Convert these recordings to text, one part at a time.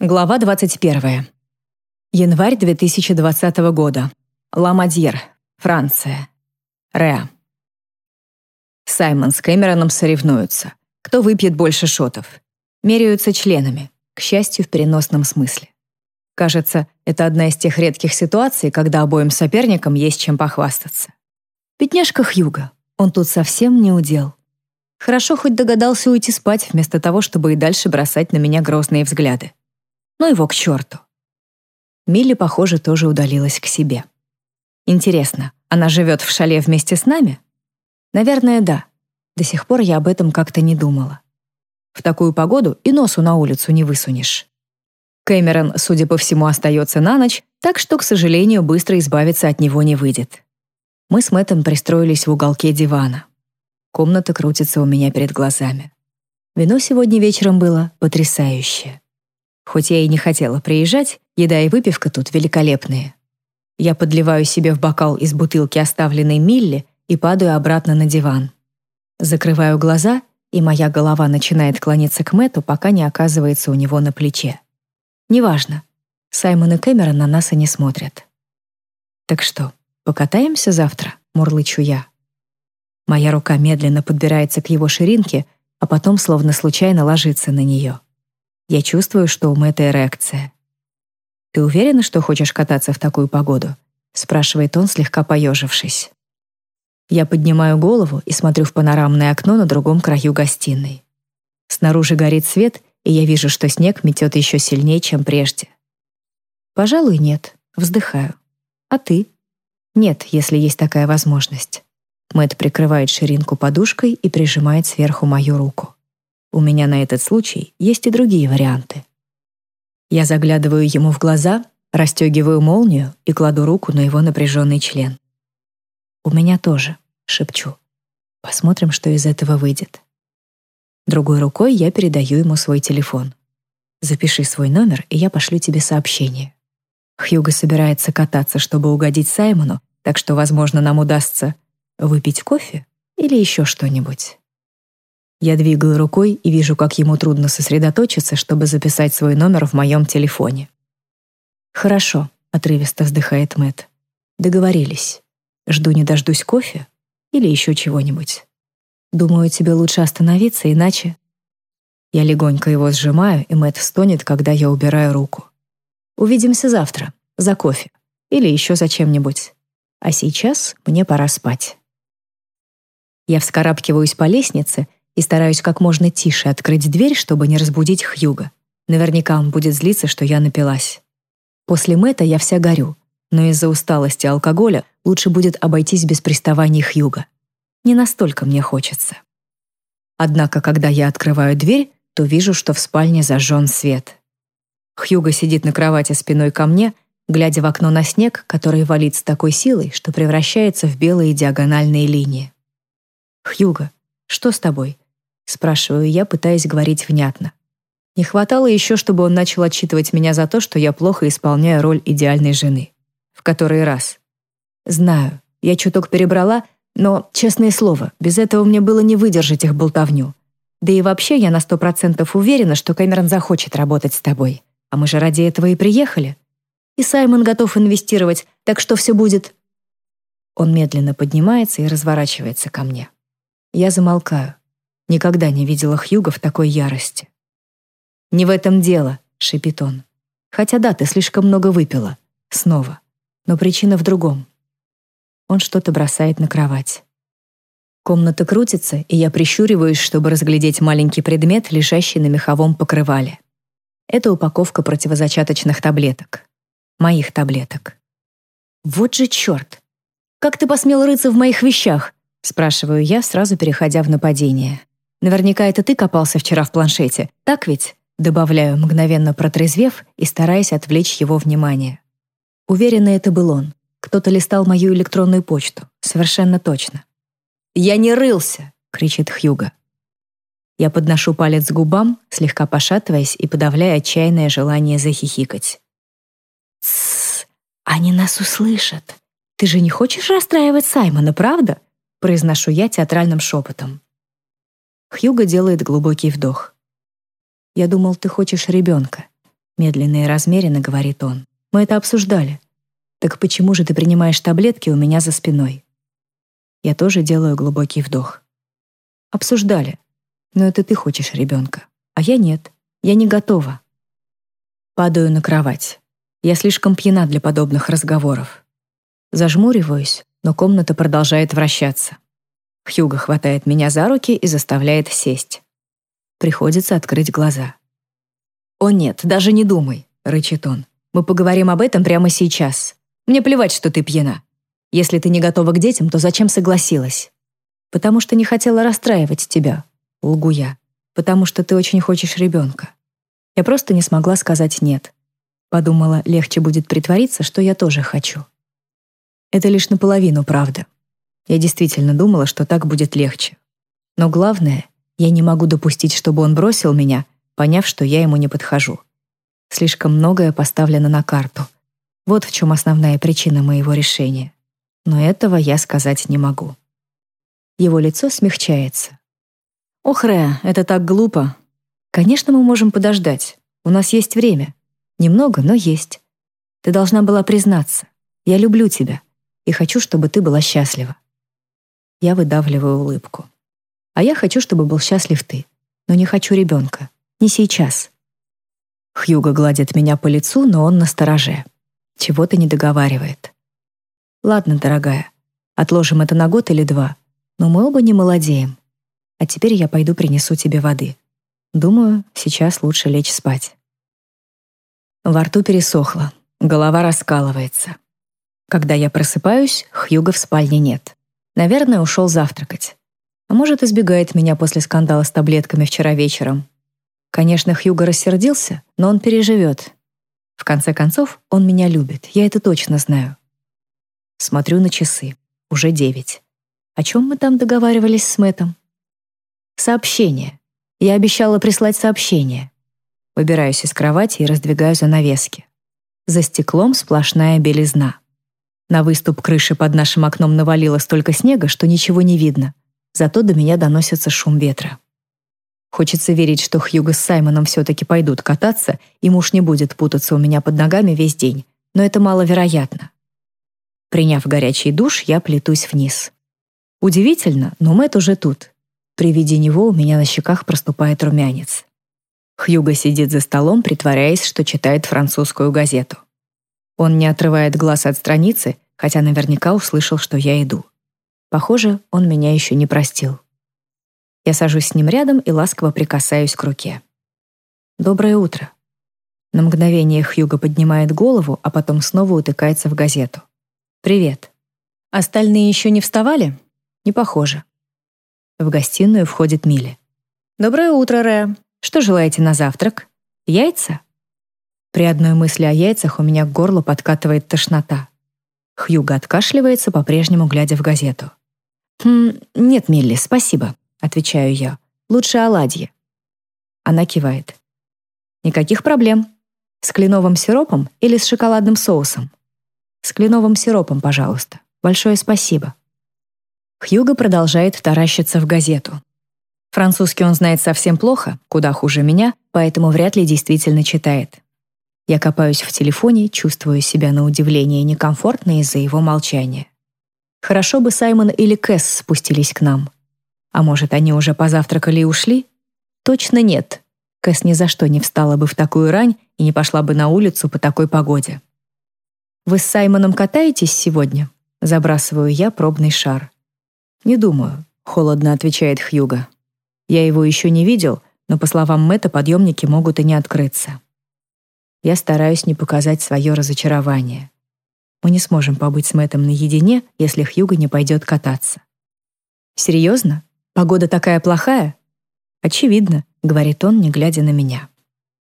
Глава 21. Январь 2020 года. Ламадьер, Франция. Реа. Саймон с Кэмероном соревнуются. Кто выпьет больше шотов? Меряются членами, к счастью, в переносном смысле. Кажется, это одна из тех редких ситуаций, когда обоим соперникам есть чем похвастаться. Бедняжка Хьюга, он тут совсем не удел. Хорошо хоть догадался уйти спать, вместо того, чтобы и дальше бросать на меня грозные взгляды. Ну его к черту. Милли, похоже, тоже удалилась к себе. Интересно, она живет в шале вместе с нами? Наверное, да. До сих пор я об этом как-то не думала. В такую погоду и носу на улицу не высунешь. Кэмерон, судя по всему, остается на ночь, так что, к сожалению, быстро избавиться от него не выйдет. Мы с Мэттом пристроились в уголке дивана. Комната крутится у меня перед глазами. Вино сегодня вечером было потрясающее. Хоть я и не хотела приезжать, еда и выпивка тут великолепные. Я подливаю себе в бокал из бутылки, оставленной Милли, и падаю обратно на диван. Закрываю глаза, и моя голова начинает клониться к Мэту, пока не оказывается у него на плече. Неважно. Саймон и Кэмерон на нас и не смотрят. «Так что, покатаемся завтра?» — мурлычу я. Моя рука медленно подбирается к его ширинке, а потом словно случайно ложится на нее. Я чувствую, что у Мэтта эрекция. «Ты уверена, что хочешь кататься в такую погоду?» — спрашивает он, слегка поежившись. Я поднимаю голову и смотрю в панорамное окно на другом краю гостиной. Снаружи горит свет, и я вижу, что снег метет еще сильнее, чем прежде. Пожалуй, нет. Вздыхаю. А ты? Нет, если есть такая возможность. Мэтт прикрывает ширинку подушкой и прижимает сверху мою руку. У меня на этот случай есть и другие варианты. Я заглядываю ему в глаза, расстегиваю молнию и кладу руку на его напряженный член. «У меня тоже», — шепчу. «Посмотрим, что из этого выйдет». Другой рукой я передаю ему свой телефон. «Запиши свой номер, и я пошлю тебе сообщение». Хьюго собирается кататься, чтобы угодить Саймону, так что, возможно, нам удастся выпить кофе или еще что-нибудь. Я двигаю рукой и вижу, как ему трудно сосредоточиться, чтобы записать свой номер в моем телефоне. «Хорошо», — отрывисто вздыхает Мэт. «Договорились. Жду не дождусь кофе или еще чего-нибудь. Думаю, тебе лучше остановиться, иначе...» Я легонько его сжимаю, и Мэт стонет, когда я убираю руку. «Увидимся завтра, за кофе или еще за чем-нибудь. А сейчас мне пора спать». Я вскарабкиваюсь по лестнице и стараюсь как можно тише открыть дверь, чтобы не разбудить Хьюга. Наверняка он будет злиться, что я напилась. После Мэтта я вся горю, но из-за усталости и алкоголя лучше будет обойтись без приставаний Хьюга. Не настолько мне хочется. Однако, когда я открываю дверь, то вижу, что в спальне зажжен свет. Хьюга сидит на кровати спиной ко мне, глядя в окно на снег, который валит с такой силой, что превращается в белые диагональные линии. «Хьюга, что с тобой?» Спрашиваю я, пытаясь говорить внятно. Не хватало еще, чтобы он начал отчитывать меня за то, что я плохо исполняю роль идеальной жены. В который раз. Знаю, я чуток перебрала, но, честное слово, без этого мне было не выдержать их болтовню. Да и вообще я на сто процентов уверена, что Кэмерон захочет работать с тобой. А мы же ради этого и приехали. И Саймон готов инвестировать, так что все будет... Он медленно поднимается и разворачивается ко мне. Я замолкаю. Никогда не видела Хьюга в такой ярости. «Не в этом дело», — шепит он. «Хотя да, ты слишком много выпила. Снова. Но причина в другом». Он что-то бросает на кровать. Комната крутится, и я прищуриваюсь, чтобы разглядеть маленький предмет, лежащий на меховом покрывале. Это упаковка противозачаточных таблеток. Моих таблеток. Вот же черт! Как ты посмел рыться в моих вещах? Спрашиваю я, сразу переходя в нападение. Наверняка это ты копался вчера в планшете, так ведь?» Добавляю, мгновенно протрезвев и стараясь отвлечь его внимание. Уверена, это был он. Кто-то листал мою электронную почту. Совершенно точно. «Я не рылся!» — кричит Хьюга. Я подношу палец к губам, слегка пошатываясь и подавляя отчаянное желание захихикать. «Тссс, они нас услышат. Ты же не хочешь расстраивать Саймона, правда?» произношу я театральным шепотом. Хьюго делает глубокий вдох. «Я думал, ты хочешь ребенка. Медленно и размеренно говорит он. Мы это обсуждали. Так почему же ты принимаешь таблетки у меня за спиной? Я тоже делаю глубокий вдох. Обсуждали. Но это ты хочешь ребенка, а я нет. Я не готова. Падаю на кровать. Я слишком пьяна для подобных разговоров. Зажмуриваюсь, но комната продолжает вращаться. Хьюго хватает меня за руки и заставляет сесть. Приходится открыть глаза. «О нет, даже не думай», — рычит он. «Мы поговорим об этом прямо сейчас. Мне плевать, что ты пьяна. Если ты не готова к детям, то зачем согласилась?» «Потому что не хотела расстраивать тебя», — лгу я. «Потому что ты очень хочешь ребенка». Я просто не смогла сказать «нет». Подумала, легче будет притвориться, что я тоже хочу. Это лишь наполовину правда. Я действительно думала, что так будет легче. Но главное, я не могу допустить, чтобы он бросил меня, поняв, что я ему не подхожу. Слишком многое поставлено на карту. Вот в чем основная причина моего решения. Но этого я сказать не могу. Его лицо смягчается. «Ох, Ре, это так глупо. Конечно, мы можем подождать. У нас есть время. Немного, но есть. Ты должна была признаться. Я люблю тебя и хочу, чтобы ты была счастлива». Я выдавливаю улыбку. А я хочу, чтобы был счастлив ты. Но не хочу ребенка. Не сейчас. Хьюго гладит меня по лицу, но он настороже. Чего-то не договаривает. Ладно, дорогая, отложим это на год или два. Но мы оба не молодеем. А теперь я пойду принесу тебе воды. Думаю, сейчас лучше лечь спать. Во рту пересохло, голова раскалывается. Когда я просыпаюсь, Хьюга в спальне нет. Наверное, ушел завтракать. А может, избегает меня после скандала с таблетками вчера вечером. Конечно, Хьюго рассердился, но он переживет. В конце концов, он меня любит, я это точно знаю. Смотрю на часы. Уже девять. О чем мы там договаривались с Мэтом? Сообщение. Я обещала прислать сообщение. Выбираюсь из кровати и раздвигаю занавески. За стеклом сплошная белизна. На выступ крыши под нашим окном навалило столько снега, что ничего не видно зато до меня доносится шум ветра. Хочется верить, что Хьюго с Саймоном все-таки пойдут кататься, и муж не будет путаться у меня под ногами весь день, но это маловероятно. Приняв горячий душ, я плетусь вниз. Удивительно, но Мэтт уже тут. При виде него у меня на щеках проступает румянец. Хьюго сидит за столом, притворяясь, что читает французскую газету. Он не отрывает глаз от страницы, хотя наверняка услышал, что я иду. Похоже, он меня еще не простил. Я сажусь с ним рядом и ласково прикасаюсь к руке. «Доброе утро». На мгновение Хьюго поднимает голову, а потом снова утыкается в газету. «Привет. Остальные еще не вставали?» «Не похоже». В гостиную входит Милли. «Доброе утро, Ре. Что желаете на завтрак? Яйца?» При одной мысли о яйцах у меня к горлу подкатывает тошнота. Хьюго откашливается, по-прежнему глядя в газету. «Хм, нет, Милли, спасибо», — отвечаю я. «Лучше оладьи». Она кивает. «Никаких проблем. С кленовым сиропом или с шоколадным соусом?» «С кленовым сиропом, пожалуйста. Большое спасибо». Хьюго продолжает таращиться в газету. Французский он знает совсем плохо, куда хуже меня, поэтому вряд ли действительно читает. Я копаюсь в телефоне, чувствую себя на удивление некомфортно из-за его молчания. Хорошо бы Саймон или Кэс спустились к нам. А может, они уже позавтракали и ушли? Точно нет. Кэс ни за что не встала бы в такую рань и не пошла бы на улицу по такой погоде. «Вы с Саймоном катаетесь сегодня?» Забрасываю я пробный шар. «Не думаю», — холодно отвечает Хьюга. «Я его еще не видел, но, по словам Мэтта, подъемники могут и не открыться». Я стараюсь не показать свое разочарование. Мы не сможем побыть с Мэттом наедине, если Хьюго не пойдет кататься. «Серьезно? Погода такая плохая?» «Очевидно», — говорит он, не глядя на меня.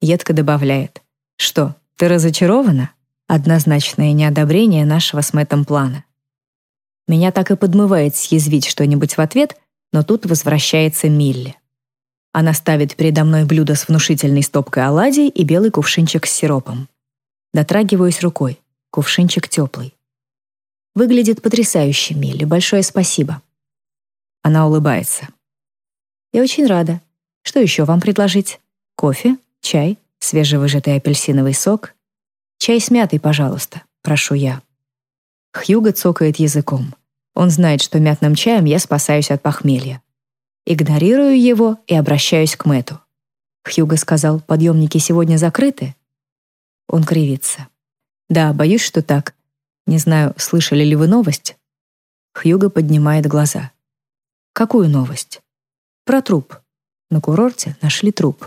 Едко добавляет. «Что, ты разочарована?» Однозначное неодобрение нашего с Мэттом плана. Меня так и подмывает съязвить что-нибудь в ответ, но тут возвращается Милли. Она ставит передо мной блюдо с внушительной стопкой оладий и белый кувшинчик с сиропом. Дотрагиваюсь рукой. Кувшинчик теплый. Выглядит потрясающе, Милли. Большое спасибо. Она улыбается. Я очень рада. Что еще вам предложить? Кофе? Чай? свежевыжатый апельсиновый сок. Чай с мятой, пожалуйста, прошу я. Хьюго цокает языком. Он знает, что мятным чаем я спасаюсь от похмелья. Игнорирую его и обращаюсь к Мэту. Хьюго сказал, подъемники сегодня закрыты. Он кривится. Да, боюсь, что так. Не знаю, слышали ли вы новость? Хьюго поднимает глаза. Какую новость? Про труп. На курорте нашли труп.